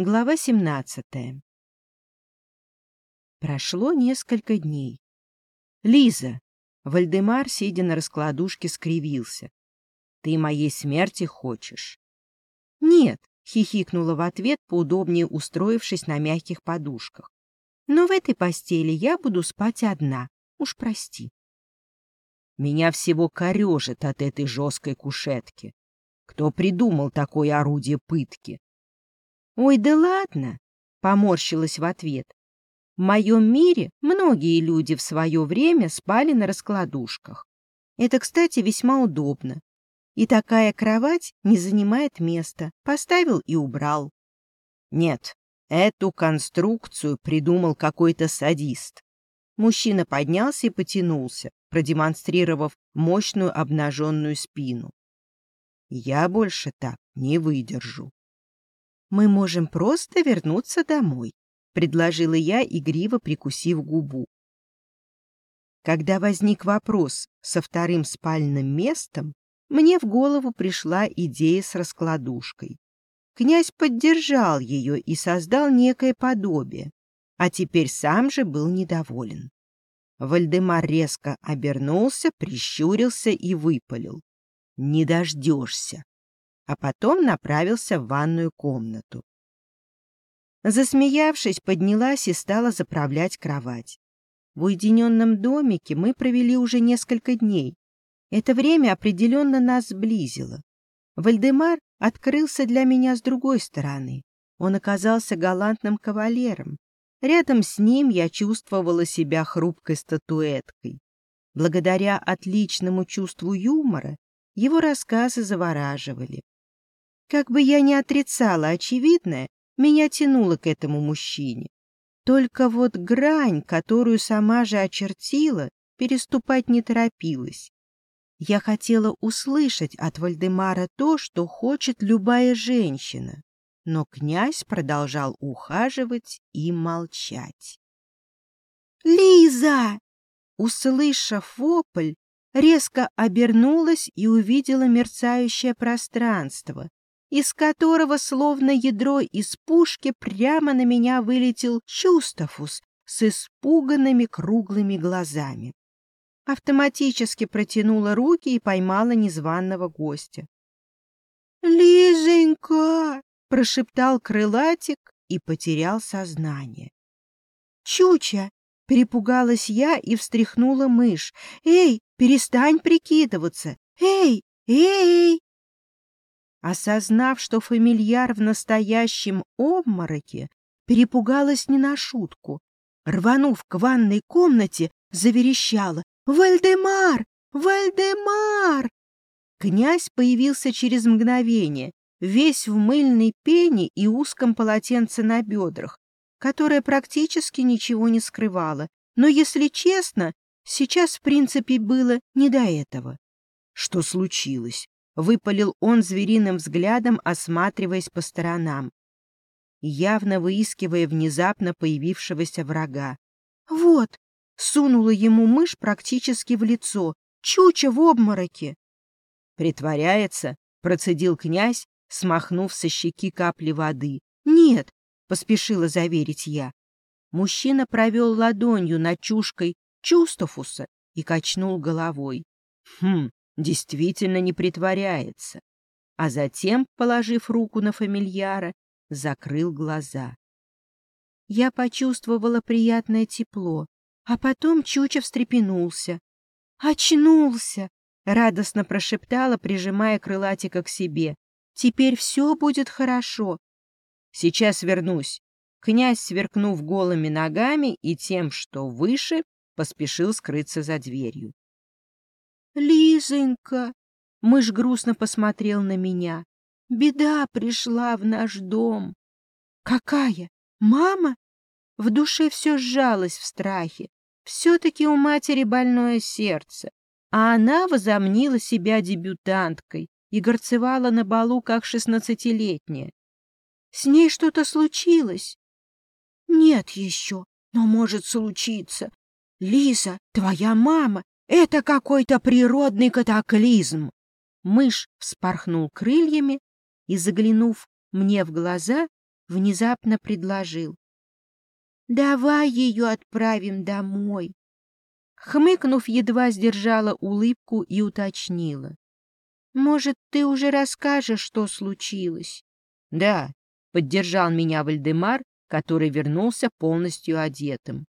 Глава 17. Прошло несколько дней. «Лиза!» — Вальдемар, сидя на раскладушке, скривился. «Ты моей смерти хочешь?» «Нет», — хихикнула в ответ, поудобнее устроившись на мягких подушках. «Но в этой постели я буду спать одна. Уж прости». «Меня всего корежит от этой жесткой кушетки. Кто придумал такое орудие пытки?» «Ой, да ладно!» — поморщилась в ответ. «В моем мире многие люди в свое время спали на раскладушках. Это, кстати, весьма удобно. И такая кровать не занимает места. Поставил и убрал». «Нет, эту конструкцию придумал какой-то садист». Мужчина поднялся и потянулся, продемонстрировав мощную обнаженную спину. «Я больше так не выдержу» мы можем просто вернуться домой», — предложила я, игриво прикусив губу. Когда возник вопрос со вторым спальным местом, мне в голову пришла идея с раскладушкой. Князь поддержал ее и создал некое подобие, а теперь сам же был недоволен. Вальдемар резко обернулся, прищурился и выпалил. «Не дождешься!» А потом направился в ванную комнату. Засмеявшись, поднялась и стала заправлять кровать. В уединенном домике мы провели уже несколько дней. Это время определенно нас сблизило. Вальдемар открылся для меня с другой стороны. Он оказался галантным кавалером. Рядом с ним я чувствовала себя хрупкой статуэткой. Благодаря отличному чувству юмора его рассказы завораживали. Как бы я ни отрицала очевидное, меня тянуло к этому мужчине. Только вот грань, которую сама же очертила, переступать не торопилась. Я хотела услышать от Вальдемара то, что хочет любая женщина, но князь продолжал ухаживать и молчать. «Лиза!» Услышав вопль, резко обернулась и увидела мерцающее пространство, из которого, словно ядро из пушки, прямо на меня вылетел Чустафус с испуганными круглыми глазами. Автоматически протянула руки и поймала незваного гостя. «Лизонька!» — прошептал крылатик и потерял сознание. «Чуча!» — перепугалась я и встряхнула мышь. «Эй, перестань прикидываться! Эй, эй!» Осознав, что фамильяр в настоящем обмороке, перепугалась не на шутку. Рванув к ванной комнате, заверещала «Вальдемар! Вальдемар!» Князь появился через мгновение, весь в мыльной пене и узком полотенце на бедрах, которое практически ничего не скрывало. Но, если честно, сейчас, в принципе, было не до этого. Что случилось? Выпалил он звериным взглядом, осматриваясь по сторонам, явно выискивая внезапно появившегося врага. «Вот!» — сунула ему мышь практически в лицо. «Чуча в обмороке!» «Притворяется?» — процедил князь, смахнув со щеки капли воды. «Нет!» — поспешила заверить я. Мужчина провел ладонью над чушкой Чустофуса и качнул головой. «Хм, действительно не притворяется, а затем, положив руку на фамильяра, закрыл глаза. Я почувствовала приятное тепло, а потом Чуча встрепенулся. «Очнулся!» — радостно прошептала, прижимая крылатика к себе. «Теперь все будет хорошо». «Сейчас вернусь». Князь, сверкнув голыми ногами и тем, что выше, поспешил скрыться за дверью. Лизонька, мышь грустно посмотрел на меня. Беда пришла в наш дом. Какая? Мама? В душе все сжалось в страхе. Все-таки у матери больное сердце, а она возомнила себя дебютанткой и горцевала на балу, как шестнадцатилетняя. С ней что-то случилось? Нет еще, но может случиться. Лиза, твоя мама, это какой-то природный катаклизм. Мышь вспорхнул крыльями и, заглянув мне в глаза, внезапно предложил. «Давай ее отправим домой». Хмыкнув, едва сдержала улыбку и уточнила. «Может, ты уже расскажешь, что случилось?» «Да», — поддержал меня Вальдемар, который вернулся полностью одетым.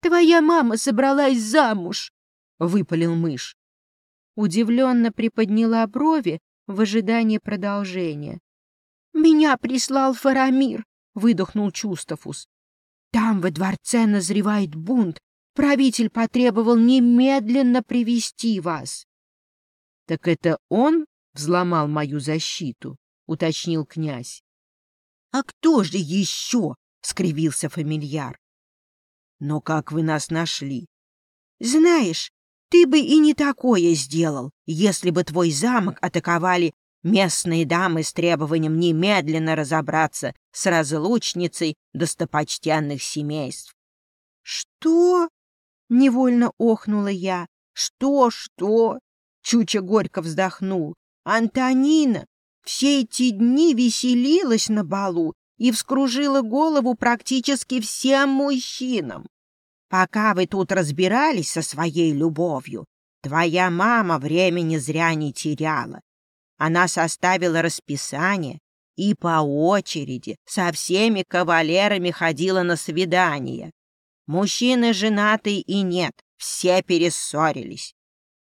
«Твоя мама собралась замуж!» — выпалил мышь. Удивленно приподняла брови в ожидании продолжения. «Меня прислал Фарамир!» — выдохнул Чустафус. «Там во дворце назревает бунт. Правитель потребовал немедленно привести вас». «Так это он взломал мою защиту?» — уточнил князь. «А кто же еще?» — скривился фамильяр. «Но как вы нас нашли?» «Знаешь, ты бы и не такое сделал, если бы твой замок атаковали местные дамы с требованием немедленно разобраться с разлучницей достопочтенных семейств. — Что? — невольно охнула я. — Что, что? — Чуча горько вздохнул. — Антонина все эти дни веселилась на балу и вскружила голову практически всем мужчинам. Пока вы тут разбирались со своей любовью, твоя мама времени зря не теряла. Она составила расписание и по очереди со всеми кавалерами ходила на свидания. Мужчины женатые и нет, все перессорились.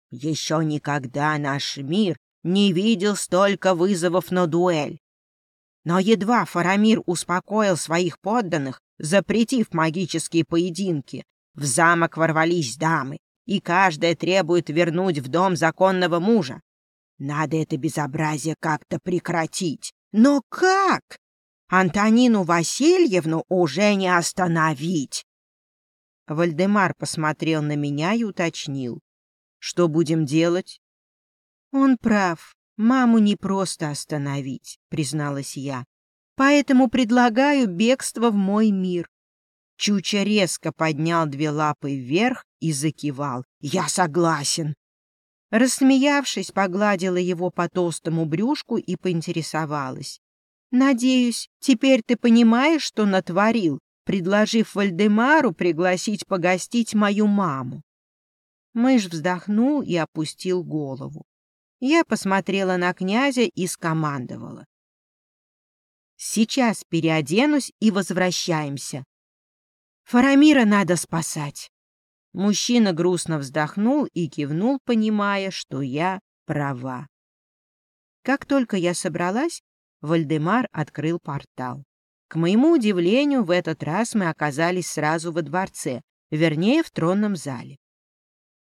Еще никогда наш мир не видел столько вызовов на дуэль. Но едва Фарамир успокоил своих подданных, запретив магические поединки, в замок ворвались дамы, и каждая требует вернуть в дом законного мужа. Надо это безобразие как-то прекратить. Но как? Антонину Васильевну уже не остановить. Вальдемар посмотрел на меня и уточнил. Что будем делать? Он прав. Маму не просто остановить, призналась я. Поэтому предлагаю бегство в мой мир. Чуча резко поднял две лапы вверх и закивал. «Я согласен!» Рассмеявшись, погладила его по толстому брюшку и поинтересовалась. «Надеюсь, теперь ты понимаешь, что натворил, предложив Вальдемару пригласить погостить мою маму?» Мышь вздохнул и опустил голову. Я посмотрела на князя и скомандовала. «Сейчас переоденусь и возвращаемся. Фарамира надо спасать. Мужчина грустно вздохнул и кивнул, понимая, что я права. Как только я собралась, Вальдемар открыл портал. К моему удивлению, в этот раз мы оказались сразу во дворце, вернее, в тронном зале.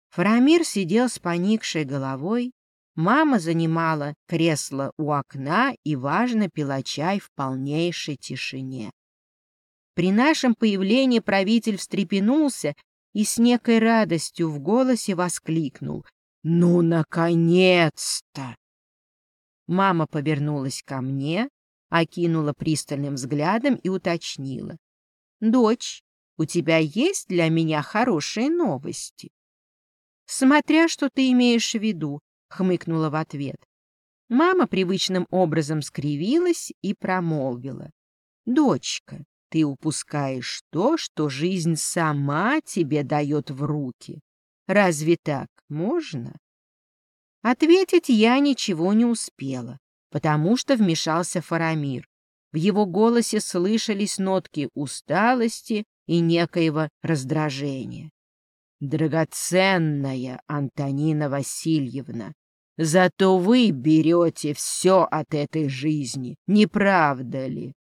Фарамир сидел с поникшей головой, мама занимала кресло у окна и, важно, пила чай в полнейшей тишине. При нашем появлении правитель встрепенулся и с некой радостью в голосе воскликнул. «Ну, наконец-то!» Мама повернулась ко мне, окинула пристальным взглядом и уточнила. «Дочь, у тебя есть для меня хорошие новости?» «Смотря что ты имеешь в виду», — хмыкнула в ответ. Мама привычным образом скривилась и промолвила. «Дочка, ты упускаешь то, что жизнь сама тебе дает в руки. Разве так можно? Ответить я ничего не успела, потому что вмешался Фарамир. В его голосе слышались нотки усталости и некоего раздражения. «Драгоценная Антонина Васильевна, зато вы берете все от этой жизни, не правда ли?»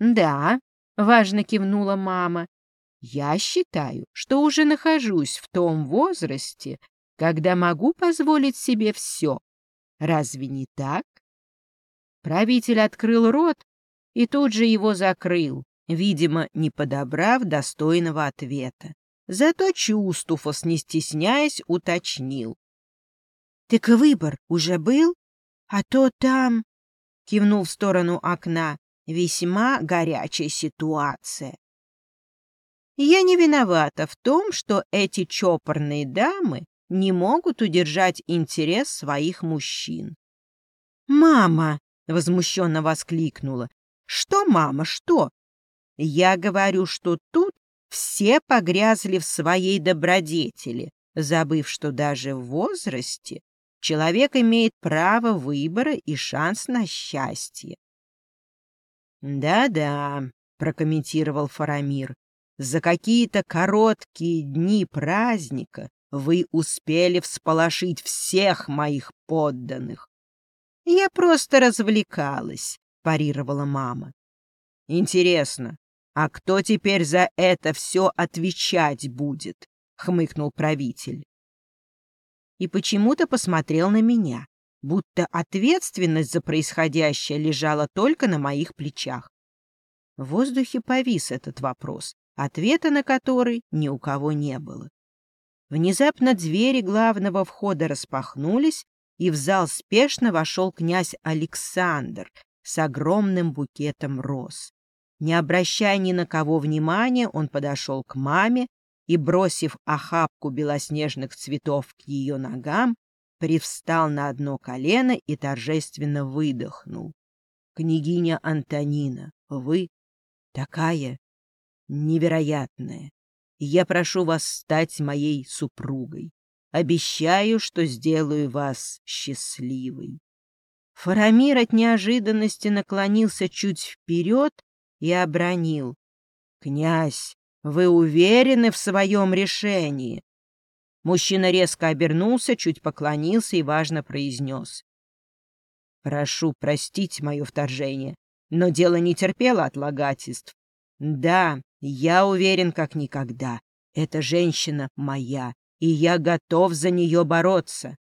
«Да», важно кивнула мама. Я считаю, что уже нахожусь в том возрасте, когда могу позволить себе все. Разве не так? Правитель открыл рот и тут же его закрыл, видимо, не подобрав достойного ответа. Зато Чустуфос, не стесняясь, уточнил. — Так выбор уже был? А то там... — кивнул в сторону окна. Весьма горячая ситуация. Я не виновата в том, что эти чопорные дамы не могут удержать интерес своих мужчин. «Мама!» — возмущенно воскликнула. Что, мама, что? Я говорю, что тут все погрязли в своей добродетели, забыв, что даже в возрасте человек имеет право выбора и шанс на счастье. «Да-да», — прокомментировал Фарамир, — «за какие-то короткие дни праздника вы успели всполошить всех моих подданных». «Я просто развлекалась», — парировала мама. «Интересно, а кто теперь за это все отвечать будет?» — хмыкнул правитель. И почему-то посмотрел на меня, будто ответственность за происходящее лежала только на моих плечах. В воздухе повис этот вопрос, ответа на который ни у кого не было. Внезапно двери главного входа распахнулись, и в зал спешно вошел князь Александр с огромным букетом роз. Не обращая ни на кого внимания, он подошел к маме и, бросив охапку белоснежных цветов к ее ногам, привстал на одно колено и торжественно выдохнул. «Княгиня Антонина, вы такая невероятная. Я прошу вас стать моей супругой. Обещаю, что сделаю вас счастливой». Фарамир от неожиданности наклонился чуть вперед и обронил. «Князь, вы уверены в своем решении?» Мужчина резко обернулся, чуть поклонился и важно произнес. «Прошу простить мое вторжение, но дело не терпело отлагательств. Да, я уверен как никогда. Эта женщина моя, и я готов за нее бороться».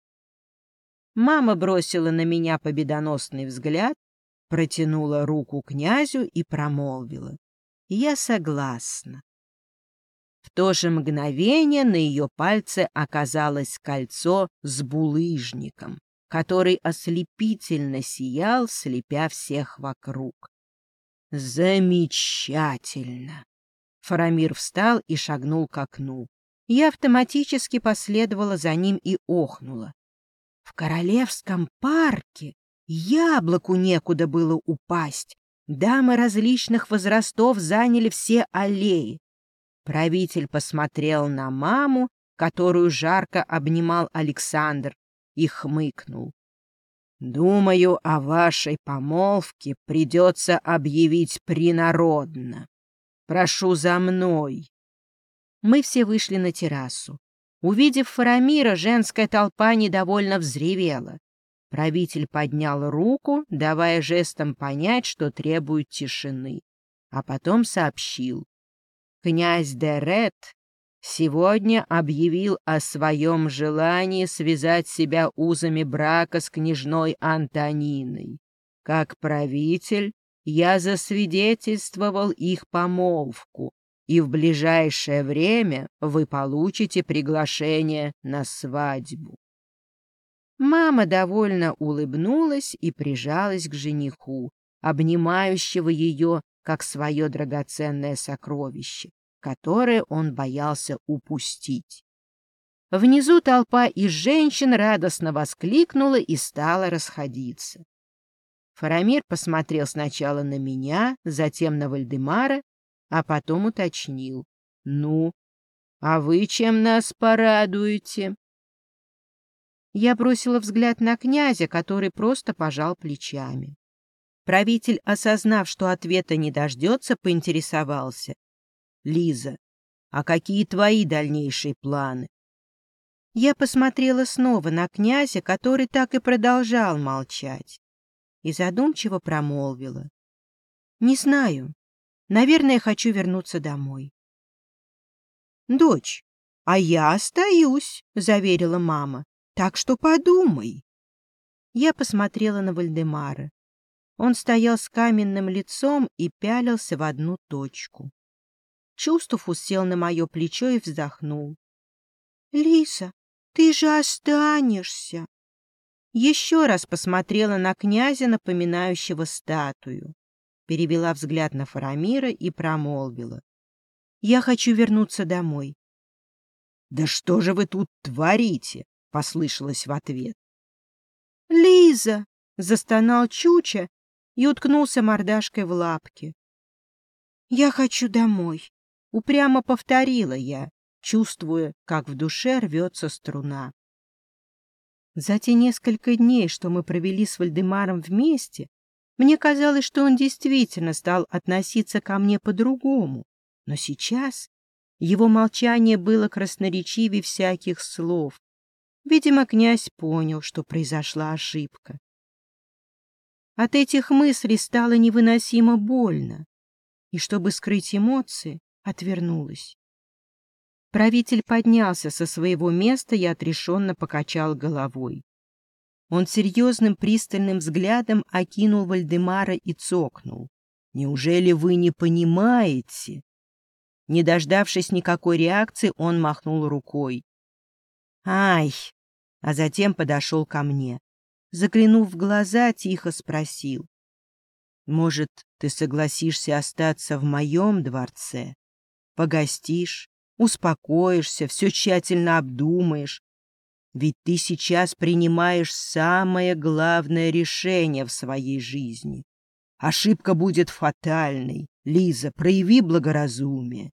Мама бросила на меня победоносный взгляд, протянула руку князю и промолвила. «Я согласна». В то же мгновение на ее пальце оказалось кольцо с булыжником, который ослепительно сиял, слепя всех вокруг. «Замечательно!» Фарамир встал и шагнул к окну. Я автоматически последовала за ним и охнула. В королевском парке Яблоку некуда было упасть. Дамы различных возрастов заняли все аллеи. Правитель посмотрел на маму, которую жарко обнимал Александр, и хмыкнул. «Думаю, о вашей помолвке придется объявить принародно. Прошу за мной». Мы все вышли на террасу. Увидев Фарамира, женская толпа недовольно взревела. Правитель поднял руку, давая жестом понять, что требует тишины, а потом сообщил. Князь Дерет сегодня объявил о своем желании связать себя узами брака с княжной Антониной. Как правитель я засвидетельствовал их помолвку, и в ближайшее время вы получите приглашение на свадьбу. Мама довольно улыбнулась и прижалась к жениху, обнимающего ее, как свое драгоценное сокровище, которое он боялся упустить. Внизу толпа из женщин радостно воскликнула и стала расходиться. Фарамир посмотрел сначала на меня, затем на Вальдемара, а потом уточнил. — Ну, а вы чем нас порадуете? Я бросила взгляд на князя, который просто пожал плечами. Правитель, осознав, что ответа не дождется, поинтересовался. — Лиза, а какие твои дальнейшие планы? Я посмотрела снова на князя, который так и продолжал молчать, и задумчиво промолвила. — Не знаю. Наверное, хочу вернуться домой. — Дочь, а я остаюсь, — заверила мама. Так что подумай. Я посмотрела на Вальдемара. Он стоял с каменным лицом и пялился в одну точку. Чувствов усел на мое плечо и вздохнул. — Лиса, ты же останешься. Еще раз посмотрела на князя, напоминающего статую. Перевела взгляд на Фарамира и промолвила. — Я хочу вернуться домой. — Да что же вы тут творите? — послышалось в ответ. «Лиза!» — застонал Чуча и уткнулся мордашкой в лапки. «Я хочу домой», — упрямо повторила я, чувствуя, как в душе рвется струна. За те несколько дней, что мы провели с Вальдемаром вместе, мне казалось, что он действительно стал относиться ко мне по-другому. Но сейчас его молчание было красноречивее всяких слов. Видимо, князь понял, что произошла ошибка. От этих мыслей стало невыносимо больно, и, чтобы скрыть эмоции, отвернулась. Правитель поднялся со своего места и отрешенно покачал головой. Он серьезным пристальным взглядом окинул Вальдемара и цокнул. «Неужели вы не понимаете?» Не дождавшись никакой реакции, он махнул рукой. «Ай!» А затем подошел ко мне заглянув в глаза, тихо спросил. «Может, ты согласишься остаться в моем дворце? Погостишь, успокоишься, все тщательно обдумаешь. Ведь ты сейчас принимаешь самое главное решение в своей жизни. Ошибка будет фатальной. Лиза, прояви благоразумие».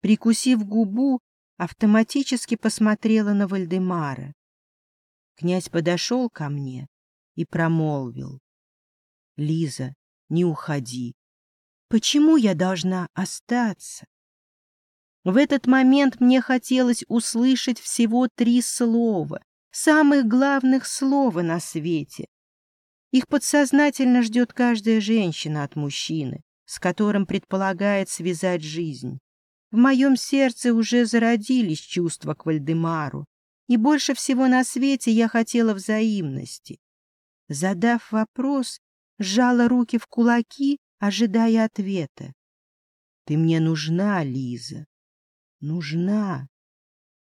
Прикусив губу, автоматически посмотрела на Вальдемара. Князь подошел ко мне и промолвил. — Лиза, не уходи. Почему я должна остаться? В этот момент мне хотелось услышать всего три слова, самых главных слова на свете. Их подсознательно ждет каждая женщина от мужчины, с которым предполагает связать жизнь. В моем сердце уже зародились чувства к Вальдемару, и больше всего на свете я хотела взаимности. Задав вопрос, сжала руки в кулаки, ожидая ответа. «Ты мне нужна, Лиза, нужна».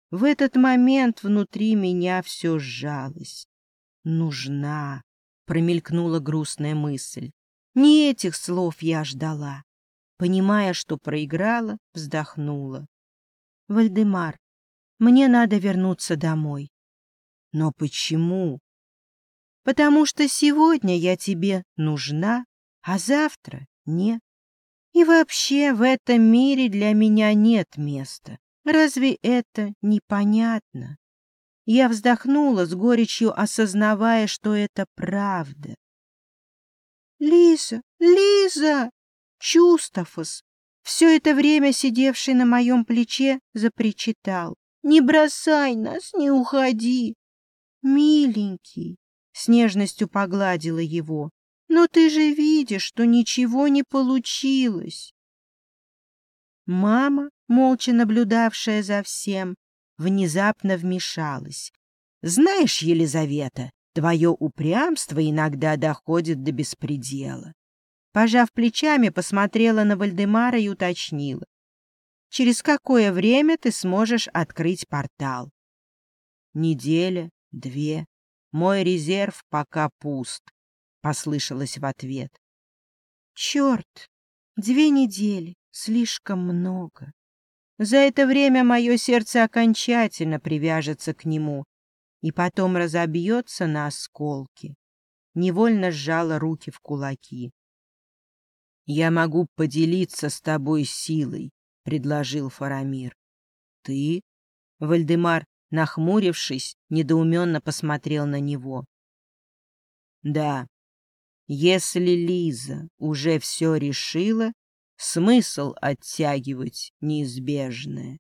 В этот момент внутри меня все сжалось. «Нужна», — промелькнула грустная мысль. Не этих слов я ждала. Понимая, что проиграла, вздохнула. «Вальдемар, мне надо вернуться домой. Но почему? Потому что сегодня я тебе нужна, а завтра нет. И вообще в этом мире для меня нет места. Разве это непонятно? Я вздохнула с горечью, осознавая, что это правда. «Лиза! Лиза!» Чустафос, все это время сидевший на моем плече, запричитал. Не бросай нас, не уходи. Миленький, с нежностью погладила его. Но ты же видишь, что ничего не получилось. Мама, молча наблюдавшая за всем, внезапно вмешалась. Знаешь, Елизавета, твое упрямство иногда доходит до беспредела. Пожав плечами, посмотрела на Вальдемара и уточнила через какое время ты сможешь открыть портал. Неделя, две. Мой резерв пока пуст, — послышалось в ответ. Черт, две недели, слишком много. За это время мое сердце окончательно привяжется к нему и потом разобьется на осколки. Невольно сжала руки в кулаки. Я могу поделиться с тобой силой, — предложил Фарамир. «Ты?» Вальдемар, нахмурившись, недоуменно посмотрел на него. «Да, если Лиза уже все решила, смысл оттягивать неизбежное».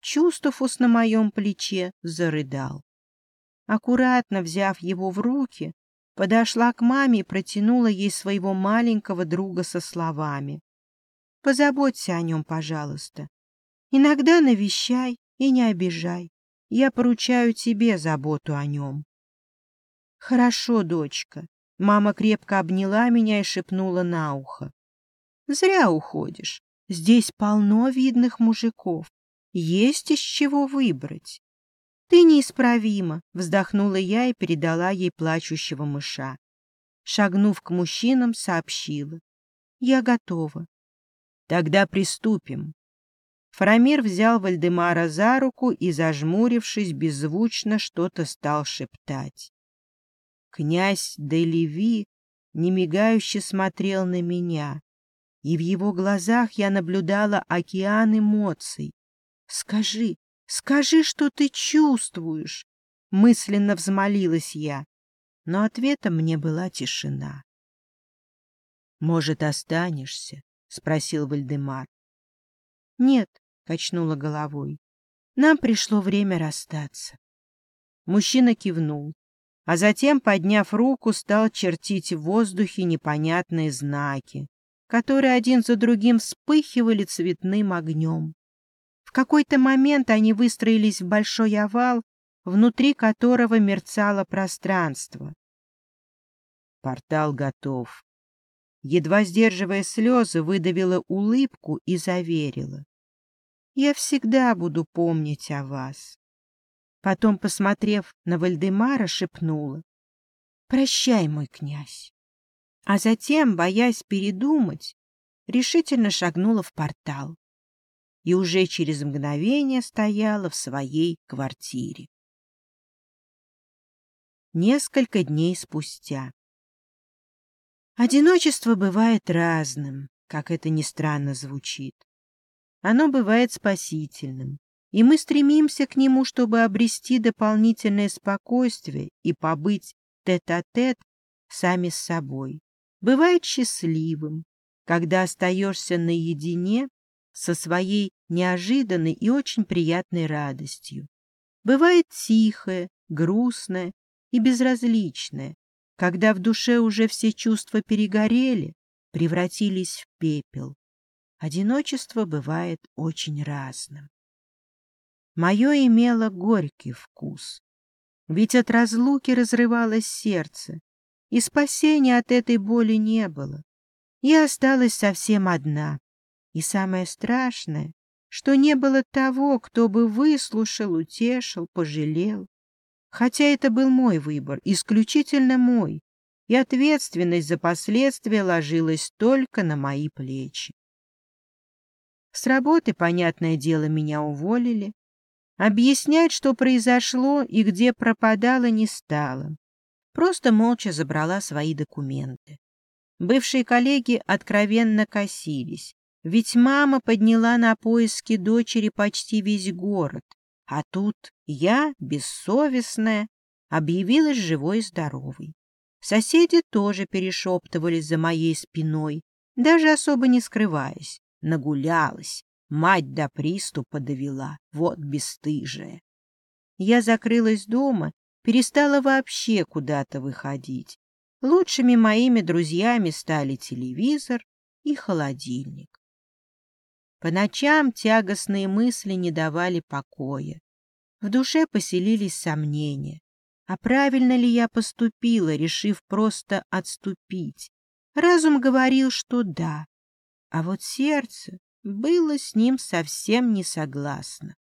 Чувствуфус на моем плече зарыдал. Аккуратно взяв его в руки, подошла к маме и протянула ей своего маленького друга со словами. Позаботься о нем, пожалуйста. Иногда навещай и не обижай. Я поручаю тебе заботу о нем. Хорошо, дочка. Мама крепко обняла меня и шепнула на ухо. Зря уходишь. Здесь полно видных мужиков. Есть из чего выбрать. Ты неисправима, вздохнула я и передала ей плачущего мыша. Шагнув к мужчинам, сообщила. Я готова. Тогда приступим. Фарамир взял Вальдемара за руку и, зажмурившись, беззвучно что-то стал шептать. Князь Делеви немигающе смотрел на меня, и в его глазах я наблюдала океан эмоций. «Скажи, скажи, что ты чувствуешь!» — мысленно взмолилась я, но ответом мне была тишина. «Может, останешься?» — спросил Вальдемар. «Нет», — качнула головой, — «нам пришло время расстаться». Мужчина кивнул, а затем, подняв руку, стал чертить в воздухе непонятные знаки, которые один за другим вспыхивали цветным огнем. В какой-то момент они выстроились в большой овал, внутри которого мерцало пространство. Портал готов. Едва сдерживая слезы, выдавила улыбку и заверила. «Я всегда буду помнить о вас». Потом, посмотрев на Вальдемара, шепнула. «Прощай, мой князь». А затем, боясь передумать, решительно шагнула в портал и уже через мгновение стояла в своей квартире. Несколько дней спустя. Одиночество бывает разным, как это ни странно звучит. Оно бывает спасительным, и мы стремимся к нему, чтобы обрести дополнительное спокойствие и побыть тет-а-тет -тет сами с собой. Бывает счастливым, когда остаешься наедине со своей неожиданной и очень приятной радостью. Бывает тихое, грустное и безразличное, когда в душе уже все чувства перегорели, превратились в пепел. Одиночество бывает очень разным. Мое имело горький вкус, ведь от разлуки разрывалось сердце, и спасения от этой боли не было. Я осталась совсем одна, и самое страшное, что не было того, кто бы выслушал, утешил, пожалел. Хотя это был мой выбор, исключительно мой, и ответственность за последствия ложилась только на мои плечи. С работы, понятное дело, меня уволили. Объяснять, что произошло и где пропадала, не стала. Просто молча забрала свои документы. Бывшие коллеги откровенно косились, ведь мама подняла на поиски дочери почти весь город, а тут я, бессовестная, объявилась живой и здоровой. Соседи тоже перешептывались за моей спиной, даже особо не скрываясь. Нагулялась, мать до приступа довела, вот бесстыжая. Я закрылась дома, перестала вообще куда-то выходить. Лучшими моими друзьями стали телевизор и холодильник. По ночам тягостные мысли не давали покоя. В душе поселились сомнения. А правильно ли я поступила, решив просто отступить? Разум говорил, что да, а вот сердце было с ним совсем не согласно.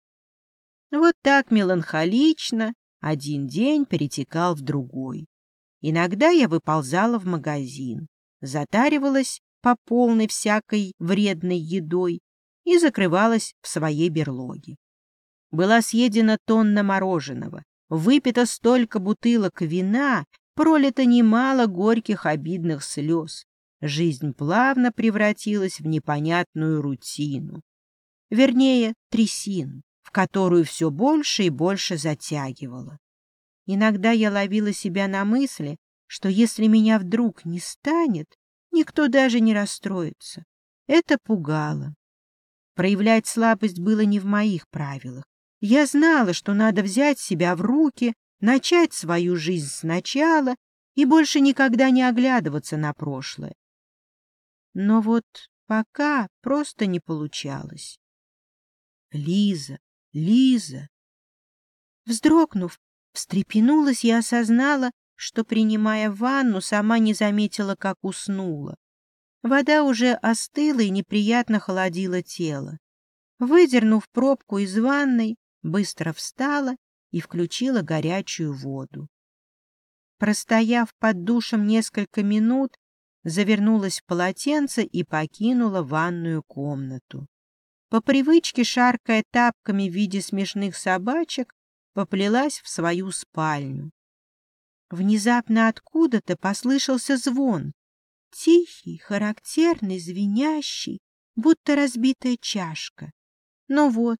Вот так меланхолично один день перетекал в другой. Иногда я выползала в магазин, затаривалась по полной всякой вредной едой и закрывалась в своей берлоге. Была съедена тонна мороженого, выпито столько бутылок вина, пролито немало горьких обидных слез. Жизнь плавно превратилась в непонятную рутину. Вернее, трясину, в которую все больше и больше затягивало. Иногда я ловила себя на мысли, что если меня вдруг не станет, никто даже не расстроится. Это пугало. Проявлять слабость было не в моих правилах. Я знала, что надо взять себя в руки, начать свою жизнь сначала и больше никогда не оглядываться на прошлое. Но вот пока просто не получалось. Лиза, Лиза. Вздрогнув, встрепенулась и осознала, что, принимая ванну, сама не заметила, как уснула. Вода уже остыла и неприятно холодила тело. Выдернув пробку из ванной, быстро встала и включила горячую воду. Простояв под душем несколько минут, завернулась в полотенце и покинула ванную комнату. По привычке, шаркая тапками в виде смешных собачек, поплелась в свою спальню. Внезапно откуда-то послышался звон, Тихий, характерный, звенящий, будто разбитая чашка. Но вот,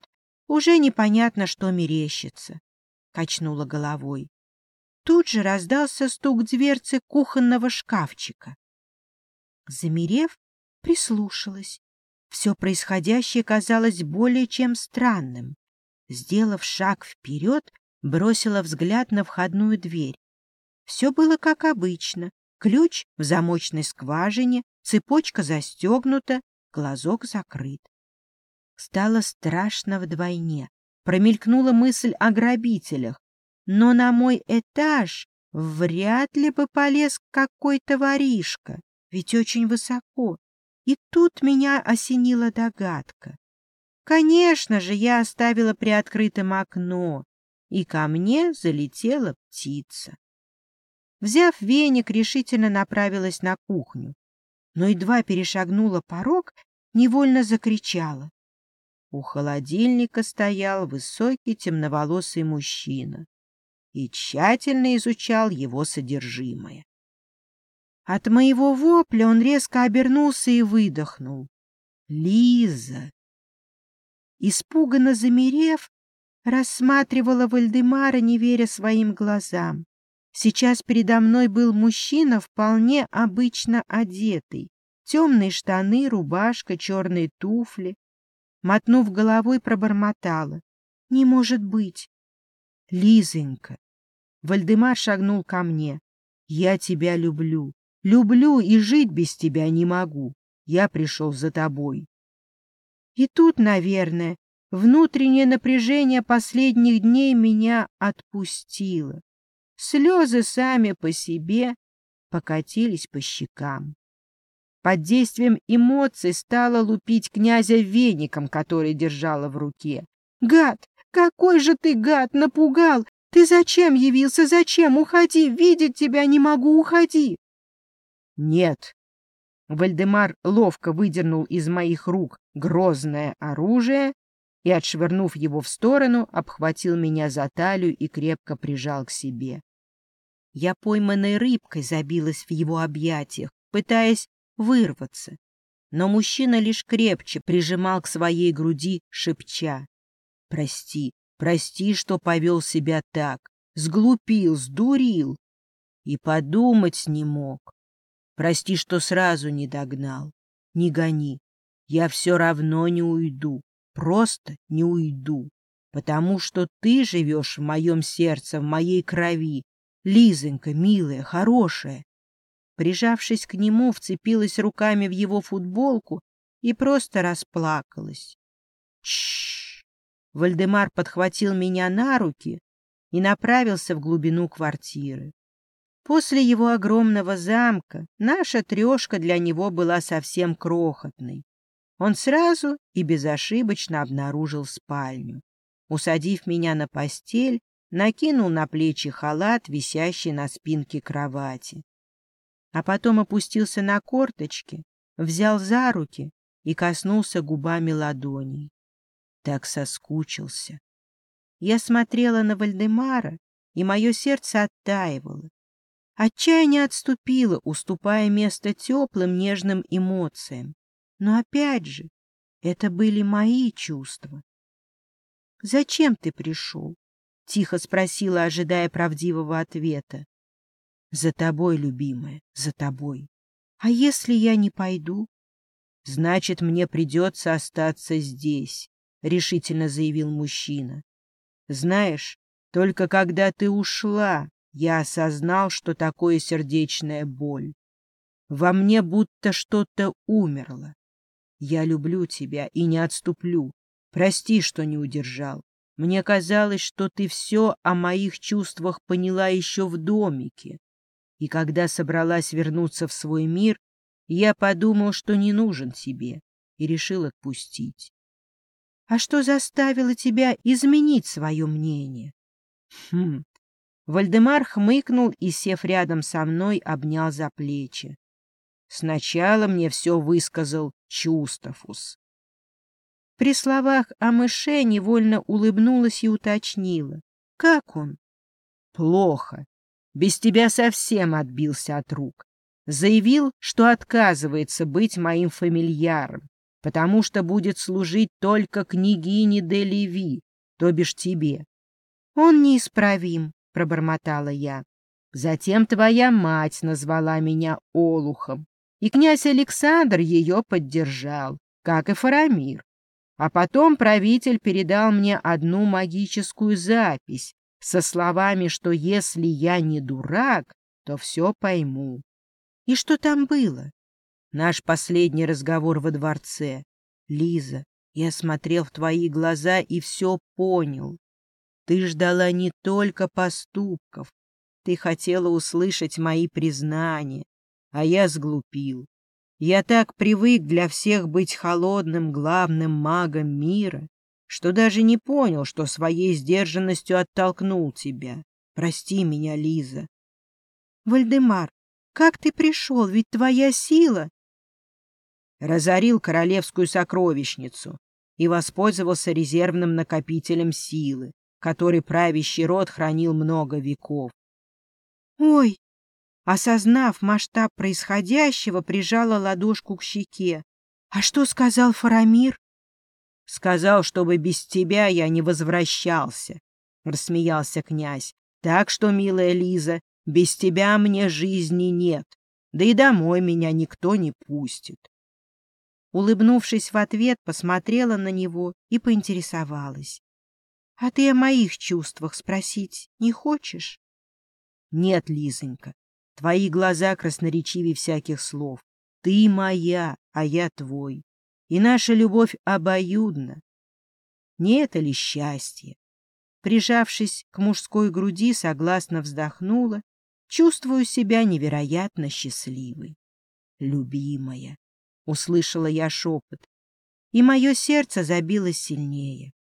уже непонятно, что мерещится, — качнула головой. Тут же раздался стук дверцы кухонного шкафчика. Замерев, прислушалась. Все происходящее казалось более чем странным. Сделав шаг вперед, бросила взгляд на входную дверь. Все было как обычно. Ключ в замочной скважине, цепочка застегнута, глазок закрыт. Стало страшно вдвойне. Промелькнула мысль о грабителях. Но на мой этаж вряд ли бы полез какой-то воришка, ведь очень высоко. И тут меня осенила догадка. Конечно же, я оставила приоткрытым окно, и ко мне залетела птица. Взяв веник, решительно направилась на кухню, но едва перешагнула порог, невольно закричала. У холодильника стоял высокий темноволосый мужчина и тщательно изучал его содержимое. От моего вопля он резко обернулся и выдохнул. «Лиза!» Испуганно замерев, рассматривала Вальдемара, не веря своим глазам. Сейчас передо мной был мужчина, вполне обычно одетый. Темные штаны, рубашка, черные туфли. Мотнув головой, пробормотала. «Не может быть!» «Лизонька!» Вальдемар шагнул ко мне. «Я тебя люблю. Люблю и жить без тебя не могу. Я пришел за тобой». И тут, наверное, внутреннее напряжение последних дней меня отпустило. Слезы сами по себе покатились по щекам. Под действием эмоций стала лупить князя веником, который держала в руке. «Гад! Какой же ты гад! Напугал! Ты зачем явился? Зачем? Уходи! Видеть тебя не могу! Уходи!» «Нет!» Вальдемар ловко выдернул из моих рук грозное оружие и, отшвырнув его в сторону, обхватил меня за талию и крепко прижал к себе. Я пойманной рыбкой забилась в его объятиях, пытаясь вырваться. Но мужчина лишь крепче прижимал к своей груди, шепча. «Прости, прости, что повел себя так, сглупил, сдурил. И подумать не мог. Прости, что сразу не догнал. Не гони, я все равно не уйду, просто не уйду, потому что ты живешь в моем сердце, в моей крови. Лизонька, милая, хорошая, Прижавшись к нему, вцепилась руками в его футболку и просто расплакалась. Чш! Вальдемар подхватил меня на руки и направился в глубину квартиры. После его огромного замка наша трешка для него была совсем крохотной. Он сразу и безошибочно обнаружил спальню. Усадив меня на постель, накинул на плечи халат, висящий на спинке кровати а потом опустился на корточки, взял за руки и коснулся губами ладоней. Так соскучился. Я смотрела на Вальдемара, и мое сердце оттаивало. Отчаяние отступило, уступая место теплым, нежным эмоциям. Но опять же, это были мои чувства. «Зачем ты пришел?» — тихо спросила, ожидая правдивого ответа. За тобой, любимая, за тобой. А если я не пойду? Значит, мне придется остаться здесь, — решительно заявил мужчина. Знаешь, только когда ты ушла, я осознал, что такое сердечная боль. Во мне будто что-то умерло. Я люблю тебя и не отступлю. Прости, что не удержал. Мне казалось, что ты все о моих чувствах поняла еще в домике. И когда собралась вернуться в свой мир, я подумал, что не нужен тебе, и решил отпустить. — А что заставило тебя изменить свое мнение? — Хм. Вальдемар хмыкнул и, сев рядом со мной, обнял за плечи. Сначала мне все высказал Чустафус. При словах о мыше невольно улыбнулась и уточнила. — Как он? — Плохо. Без тебя совсем отбился от рук. заявил, что отказывается быть моим фамильяром, потому что будет служить только княгине де Леви, то бишь тебе. — Он неисправим, — пробормотала я. Затем твоя мать назвала меня Олухом, и князь Александр ее поддержал, как и Фарамир. А потом правитель передал мне одну магическую запись со словами, что если я не дурак, то все пойму. И что там было? Наш последний разговор во дворце. Лиза, я смотрел в твои глаза и все понял. Ты ждала не только поступков, ты хотела услышать мои признания, а я сглупил. Я так привык для всех быть холодным главным магом мира, что даже не понял, что своей сдержанностью оттолкнул тебя. Прости меня, Лиза. Вальдемар, как ты пришел? Ведь твоя сила... Разорил королевскую сокровищницу и воспользовался резервным накопителем силы, который правящий род хранил много веков. Ой! Осознав масштаб происходящего, прижала ладошку к щеке. А что сказал Фарамир? Сказал, чтобы без тебя я не возвращался, рассмеялся князь. Так что, милая Лиза, без тебя мне жизни нет, да и домой меня никто не пустит. Улыбнувшись в ответ, посмотрела на него и поинтересовалась. — А ты о моих чувствах спросить не хочешь? Нет, Лизонька, твои глаза красноречивее всяких слов. Ты моя, а я твой. И наша любовь обоюдна. Не это ли счастье? Прижавшись к мужской груди, согласно вздохнула, чувствую себя невероятно счастливой. «Любимая!» — услышала я шепот, и мое сердце забилось сильнее.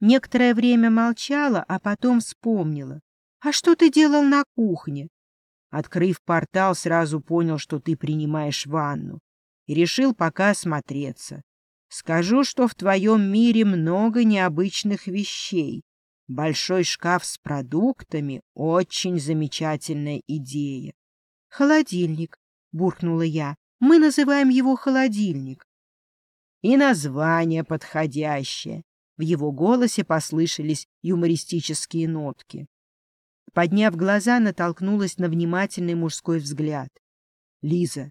Некоторое время молчала, а потом вспомнила. «А что ты делал на кухне?» Открыв портал, сразу понял, что ты принимаешь ванну, и решил пока осмотреться. Скажу, что в твоем мире много необычных вещей. Большой шкаф с продуктами — очень замечательная идея. — Холодильник, — буркнула я. — Мы называем его холодильник. — И название подходящее. В его голосе послышались юмористические нотки. Подняв глаза, натолкнулась на внимательный мужской взгляд. — Лиза,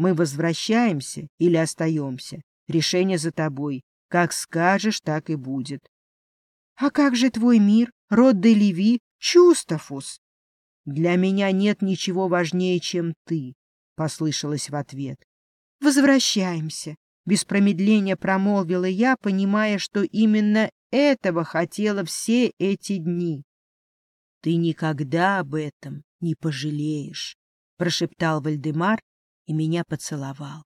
мы возвращаемся или остаемся? Решение за тобой. Как скажешь, так и будет. — А как же твой мир, род де Леви, Чустафус? — Для меня нет ничего важнее, чем ты, — послышалось в ответ. — Возвращаемся, — без промедления промолвила я, понимая, что именно этого хотела все эти дни. Ты никогда об этом не пожалеешь, — прошептал Вальдемар и меня поцеловал.